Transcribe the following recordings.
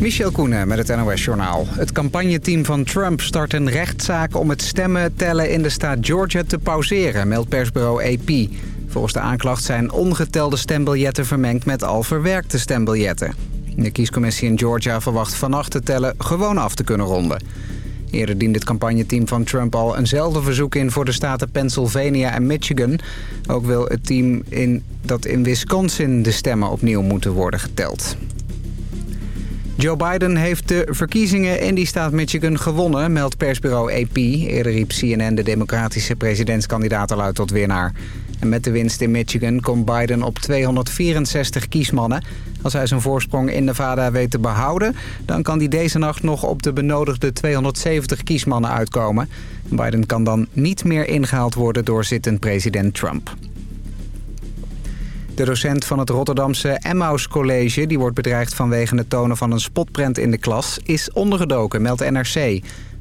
Michel Koenen met het NOS-journaal. Het campagneteam van Trump start een rechtszaak om het stemmen tellen in de staat Georgia te pauzeren, meldt persbureau AP. Volgens de aanklacht zijn ongetelde stembiljetten vermengd met al verwerkte stembiljetten. De kiescommissie in Georgia verwacht vannacht te tellen gewoon af te kunnen ronden. Eerder diende het campagneteam van Trump al eenzelfde verzoek in voor de staten Pennsylvania en Michigan. Ook wil het team in, dat in Wisconsin de stemmen opnieuw moeten worden geteld. Joe Biden heeft de verkiezingen in die staat Michigan gewonnen, meldt persbureau AP. Eerder riep CNN de democratische presidentskandidaat al uit tot winnaar. En met de winst in Michigan komt Biden op 264 kiesmannen. Als hij zijn voorsprong in Nevada weet te behouden... dan kan hij deze nacht nog op de benodigde 270 kiesmannen uitkomen. Biden kan dan niet meer ingehaald worden door zittend president Trump. De docent van het Rotterdamse Emmaus College... die wordt bedreigd vanwege het tonen van een spotprent in de klas... is ondergedoken, meldt NRC.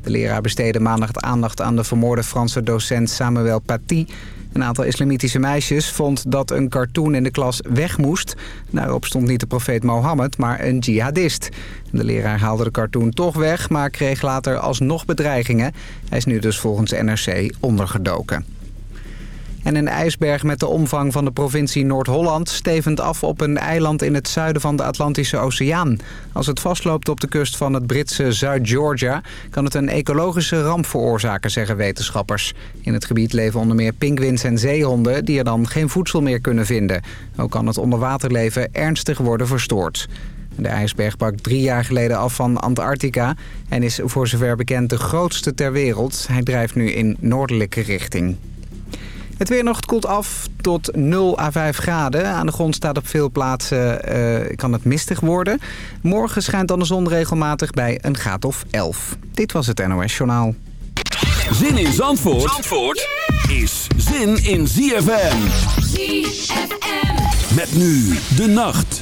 De leraar besteedde maandag aandacht aan de vermoorde Franse docent Samuel Paty... Een aantal islamitische meisjes vond dat een cartoon in de klas weg moest. Daarop stond niet de profeet Mohammed, maar een jihadist. De leraar haalde de cartoon toch weg, maar kreeg later alsnog bedreigingen. Hij is nu dus volgens NRC ondergedoken. En een ijsberg met de omvang van de provincie Noord-Holland... stevend af op een eiland in het zuiden van de Atlantische Oceaan. Als het vastloopt op de kust van het Britse Zuid-Georgia... kan het een ecologische ramp veroorzaken, zeggen wetenschappers. In het gebied leven onder meer pinguïns en zeehonden... die er dan geen voedsel meer kunnen vinden. Ook kan het onderwaterleven ernstig worden verstoord. De ijsberg brak drie jaar geleden af van Antarctica... en is voor zover bekend de grootste ter wereld. Hij drijft nu in noordelijke richting. Het weer nog koelt af tot 0 à 5 graden. Aan de grond staat op veel plaatsen uh, kan het mistig worden. Morgen schijnt dan de zon regelmatig bij een graad of 11. Dit was het NOS Journaal. Zin in Zandvoort, Zandvoort is zin in ZFM. ZFM. Met nu de nacht.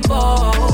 people.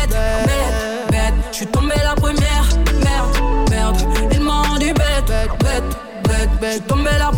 Je suis la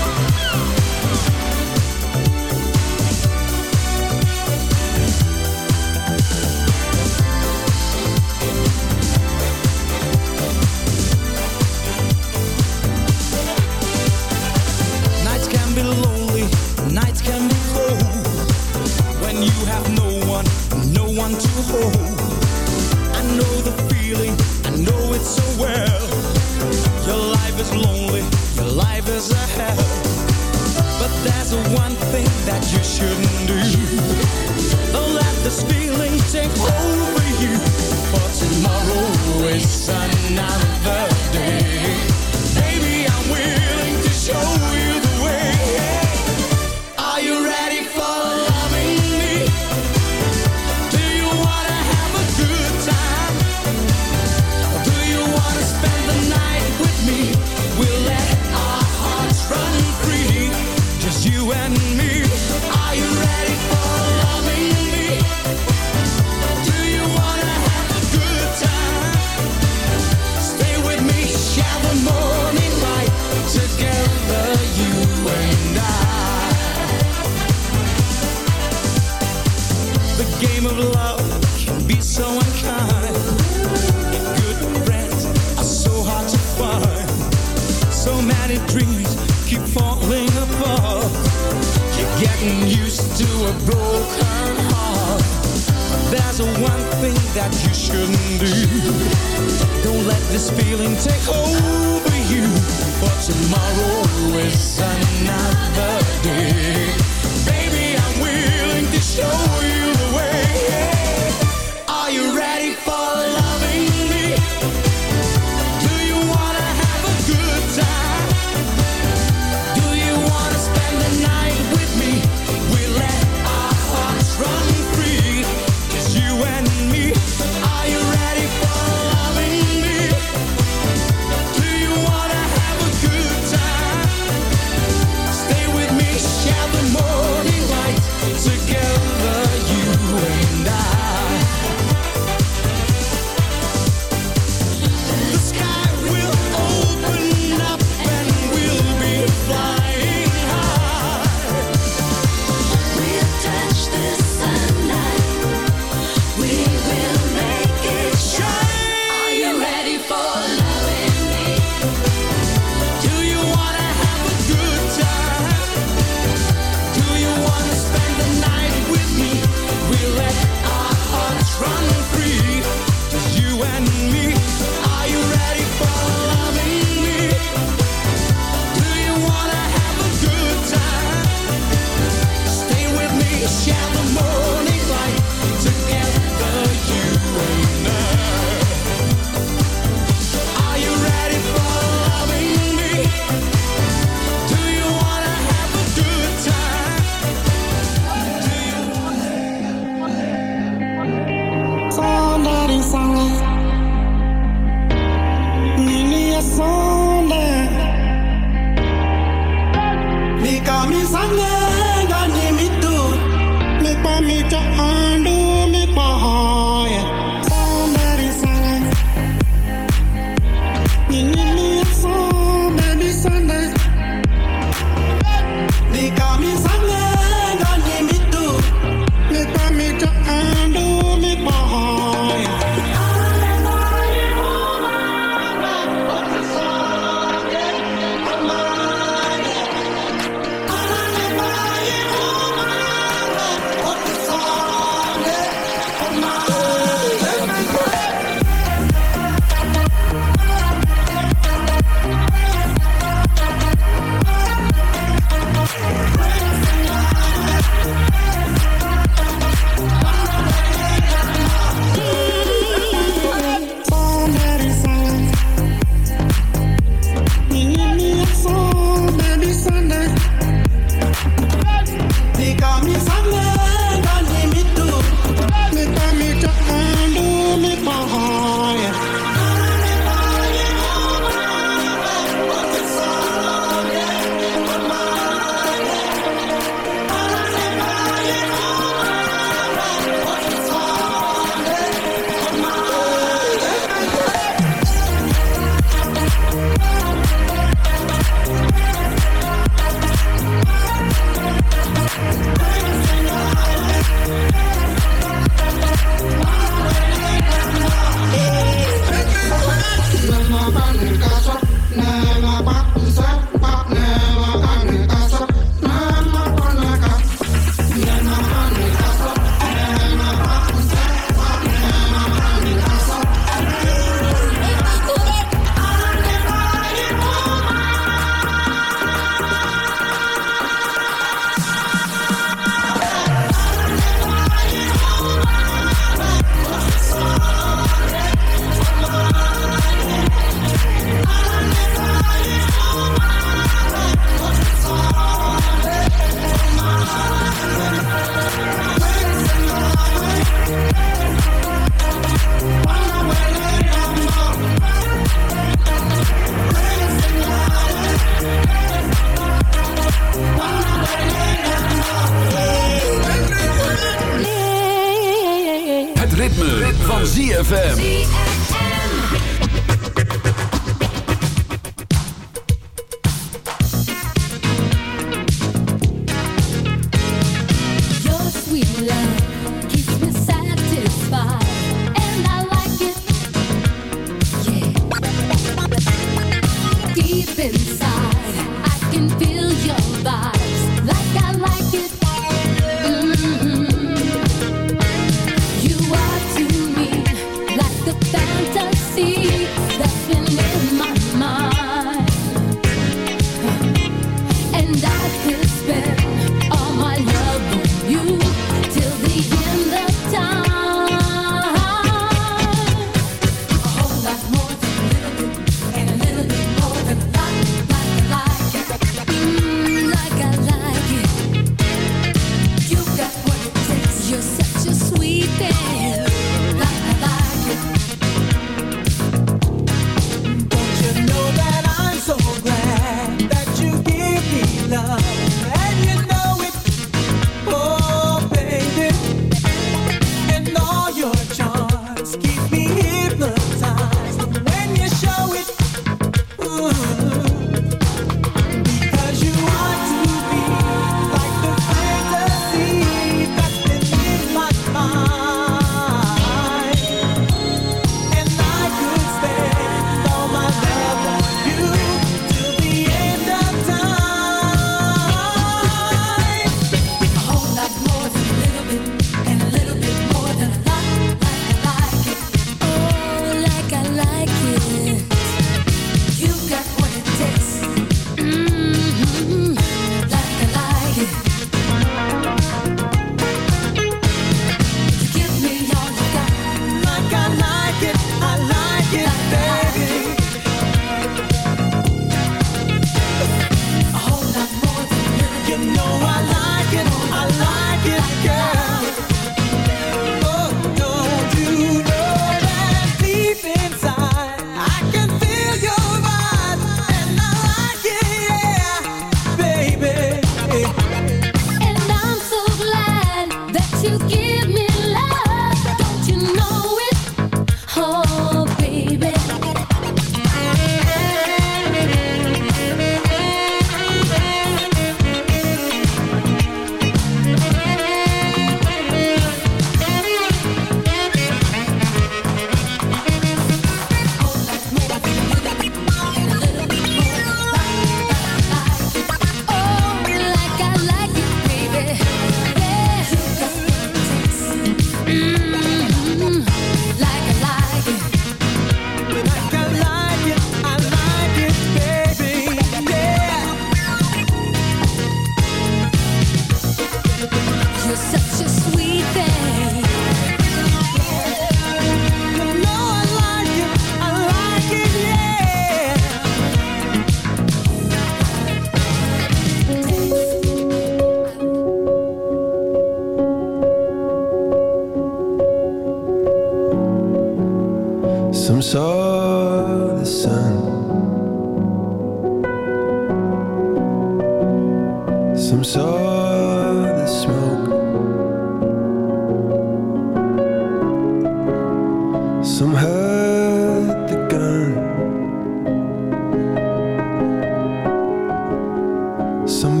Some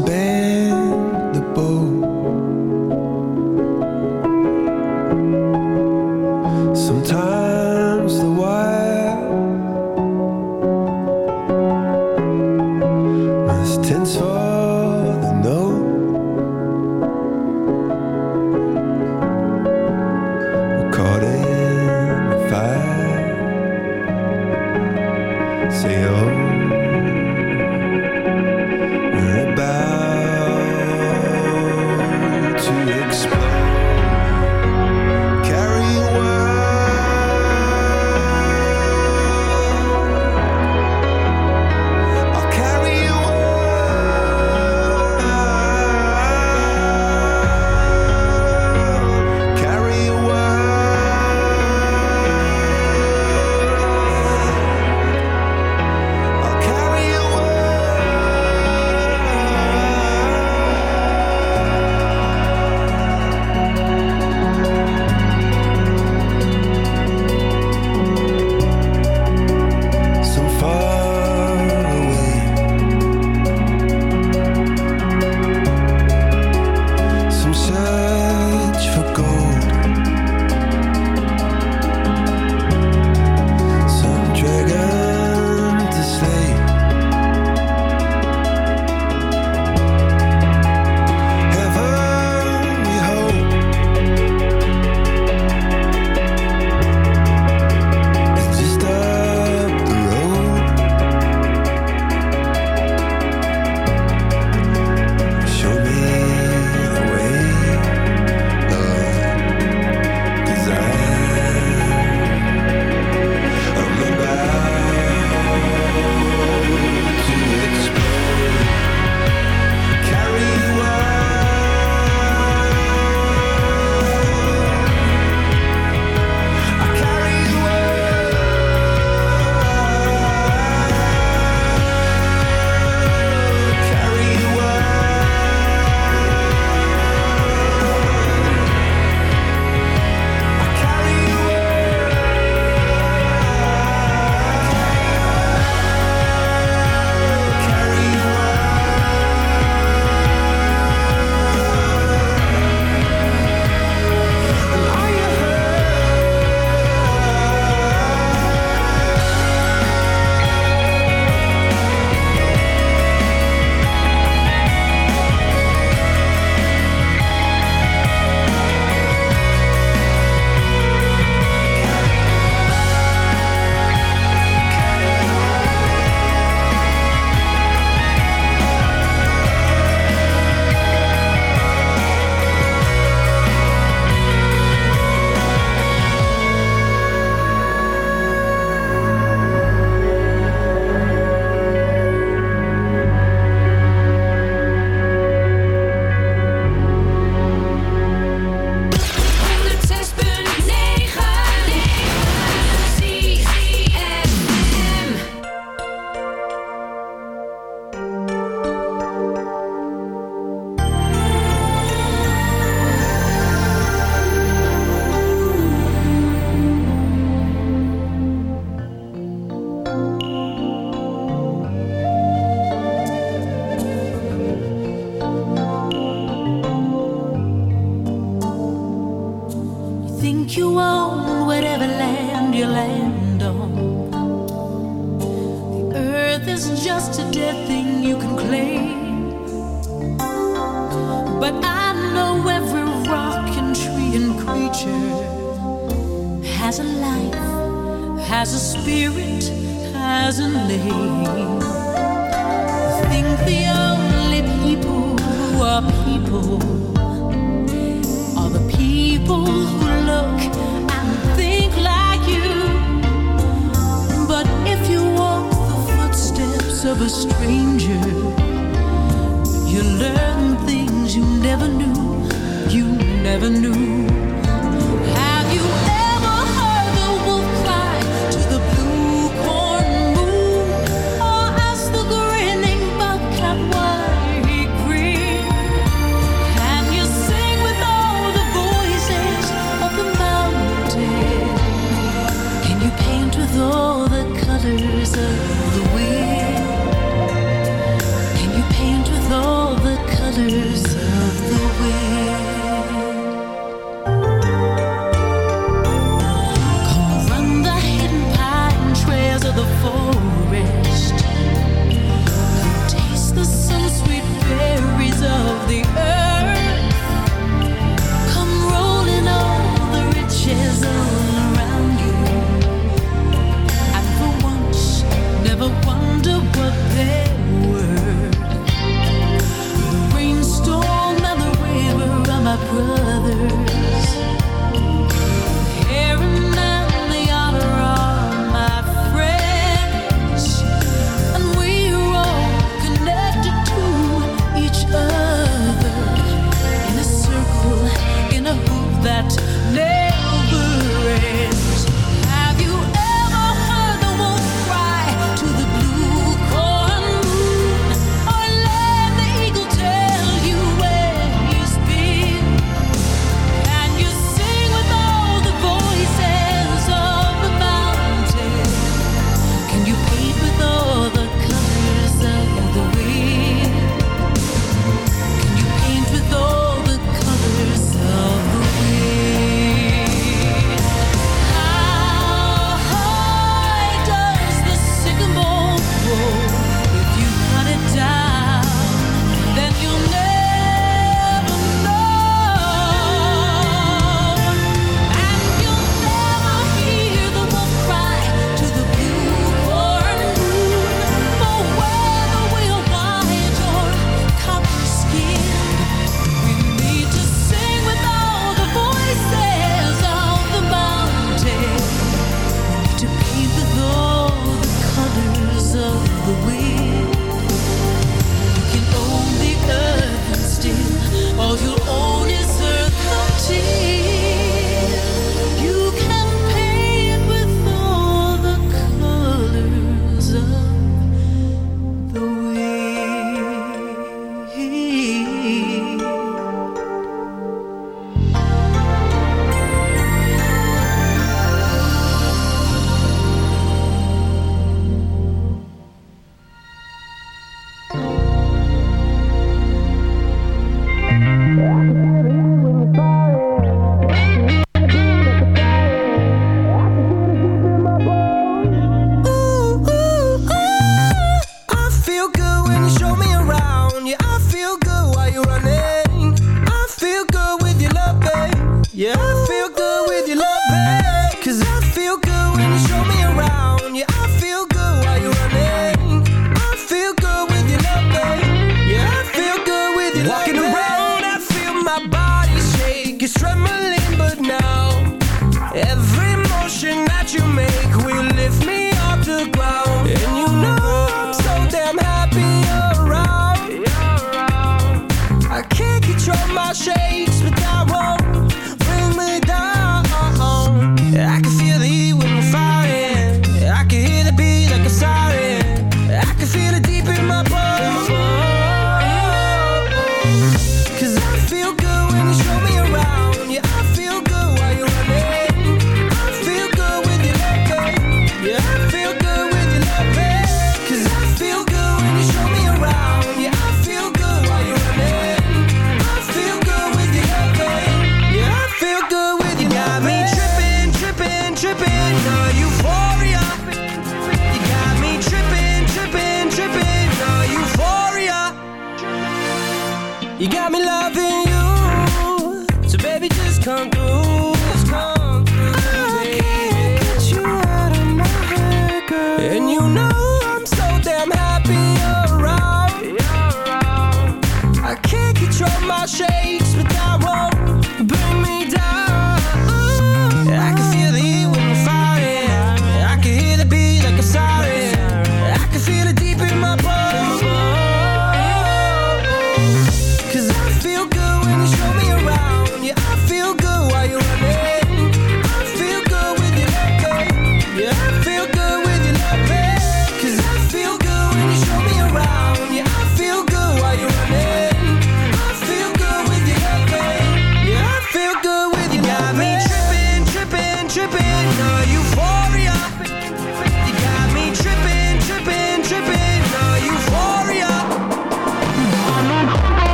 spirit, has a name.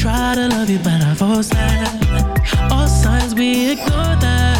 Try to love you, but I've all signs. All signs we ignore that.